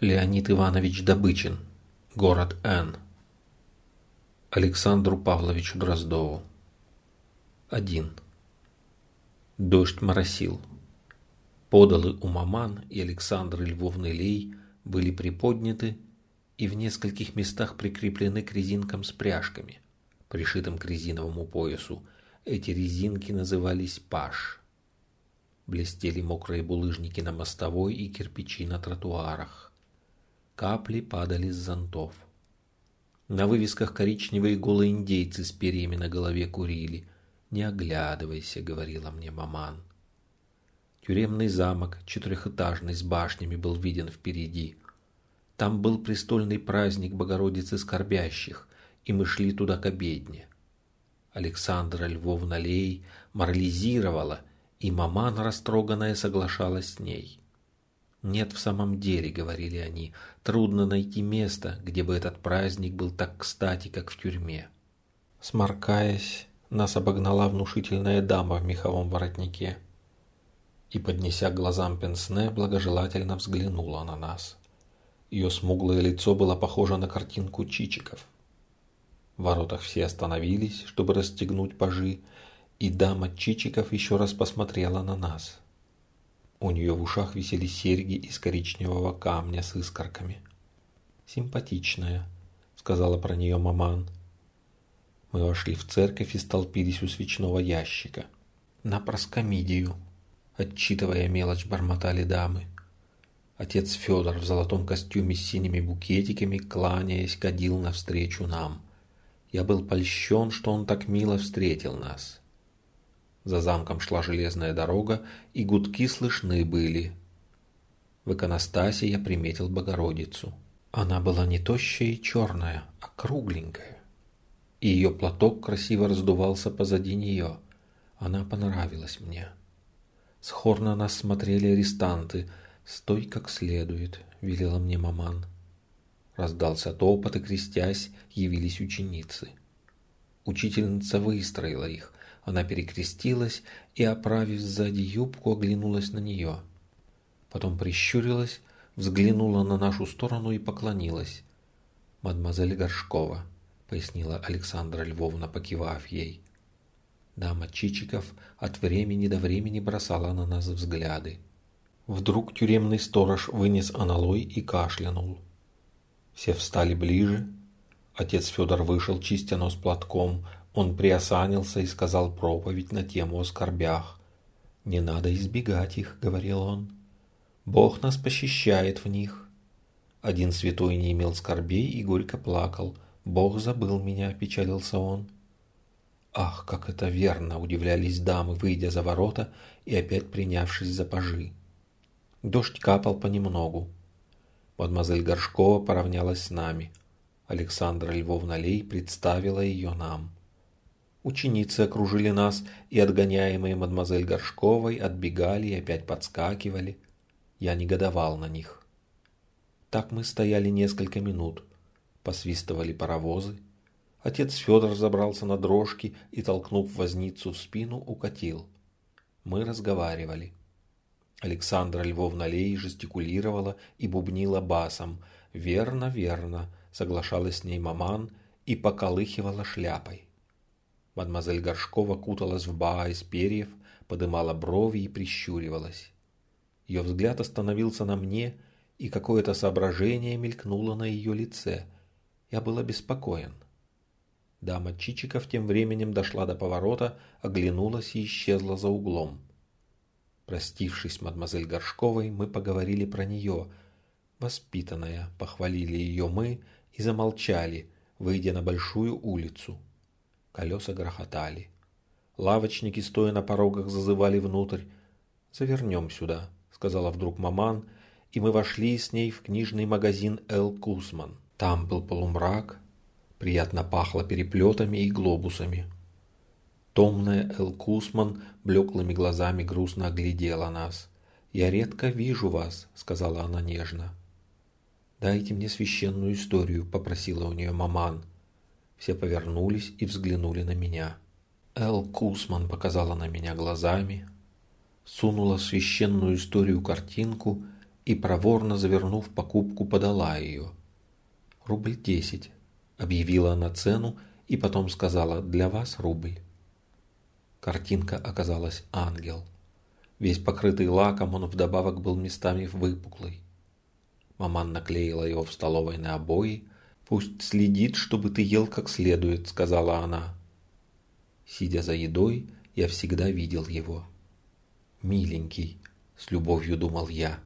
Леонид Иванович Добычин. Город Н. Александру Павловичу Дроздову. 1. Дождь моросил. Подолы у маман и Александры Львовны Лей были приподняты и в нескольких местах прикреплены к резинкам с пряжками, пришитым к резиновому поясу. Эти резинки назывались паш. Блестели мокрые булыжники на мостовой и кирпичи на тротуарах. Капли падали с зонтов. На вывесках коричневые голые индейцы с перьями на голове курили. «Не оглядывайся», — говорила мне маман. Тюремный замок, четырехэтажный, с башнями, был виден впереди. Там был престольный праздник Богородицы Скорбящих, и мы шли туда к обедне. Александра Львовна Лей морализировала, и маман растроганная соглашалась с ней. «Нет, в самом деле», — говорили они, — «трудно найти место, где бы этот праздник был так кстати, как в тюрьме». Сморкаясь, нас обогнала внушительная дама в меховом воротнике и, поднеся к глазам пенсне, благожелательно взглянула на нас. Ее смуглое лицо было похоже на картинку Чичиков. В воротах все остановились, чтобы расстегнуть пажи, и дама Чичиков еще раз посмотрела на нас. У нее в ушах висели серьги из коричневого камня с искорками. «Симпатичная», — сказала про нее маман. Мы вошли в церковь и столпились у свечного ящика. «На проскомидию», — отчитывая мелочь, бормотали дамы. Отец Федор в золотом костюме с синими букетиками, кланяясь, кадил навстречу нам. Я был польщен, что он так мило встретил нас. За замком шла железная дорога, и гудки слышны были. В иконостасе я приметил Богородицу. Она была не тощая и черная, а кругленькая. И ее платок красиво раздувался позади нее. Она понравилась мне. С хор на нас смотрели арестанты. «Стой как следует», — велела мне маман. Раздался топот, и, крестясь, явились ученицы. Учительница выстроила их. Она перекрестилась и, оправив сзади юбку, оглянулась на нее. Потом прищурилась, взглянула на нашу сторону и поклонилась. «Мадемуазель Горшкова», — пояснила Александра Львовна, покивав ей. Дама Чичиков от времени до времени бросала на нас взгляды. Вдруг тюремный сторож вынес аналой и кашлянул. Все встали ближе. Отец Федор вышел, чистя нос платком, он приосанился и сказал проповедь на тему о скорбях. «Не надо избегать их», — говорил он. «Бог нас пощищает в них». Один святой не имел скорбей и горько плакал. «Бог забыл меня», — печалился он. Ах, как это верно, удивлялись дамы, выйдя за ворота и опять принявшись за пажи. Дождь капал понемногу. Мадемуазель Горшкова поравнялась с нами. Александра Львовна Лей представила ее нам. Ученицы окружили нас, и отгоняемые мадемуазель Горшковой отбегали и опять подскакивали. Я негодовал на них. Так мы стояли несколько минут. Посвистывали паровозы. Отец Федор забрался на дрожки и, толкнув возницу в спину, укатил. Мы разговаривали. Александра Львовна Лей жестикулировала и бубнила басом. «Верно, верно», — соглашалась с ней маман и поколыхивала шляпой. Мадемуазель Горшкова куталась в баа из перьев, подымала брови и прищуривалась. Ее взгляд остановился на мне, и какое-то соображение мелькнуло на ее лице. Я был обеспокоен. Дама Чичиков тем временем дошла до поворота, оглянулась и исчезла за углом. Простившись мадемуазель Горшковой, мы поговорили про нее. Воспитанная, похвалили ее мы и замолчали, выйдя на большую улицу. Колеса грохотали. Лавочники, стоя на порогах, зазывали внутрь. «Завернем сюда», — сказала вдруг маман, и мы вошли с ней в книжный магазин «Эл Кусман». Там был полумрак, приятно пахло переплетами и глобусами. Томная Эл Кусман блеклыми глазами грустно оглядела нас. «Я редко вижу вас», — сказала она нежно. «Дайте мне священную историю», — попросила у нее маман. Все повернулись и взглянули на меня. Эл Кусман показала на меня глазами, сунула священную историю картинку и, проворно завернув покупку, подала ее. «Рубль десять», — объявила она цену и потом сказала «для вас рубль». Картинка оказалась ангел. Весь покрытый лаком, он вдобавок был местами выпуклый. Маман наклеила его в столовой на обои. «Пусть следит, чтобы ты ел как следует», — сказала она. Сидя за едой, я всегда видел его. «Миленький», — с любовью думал я.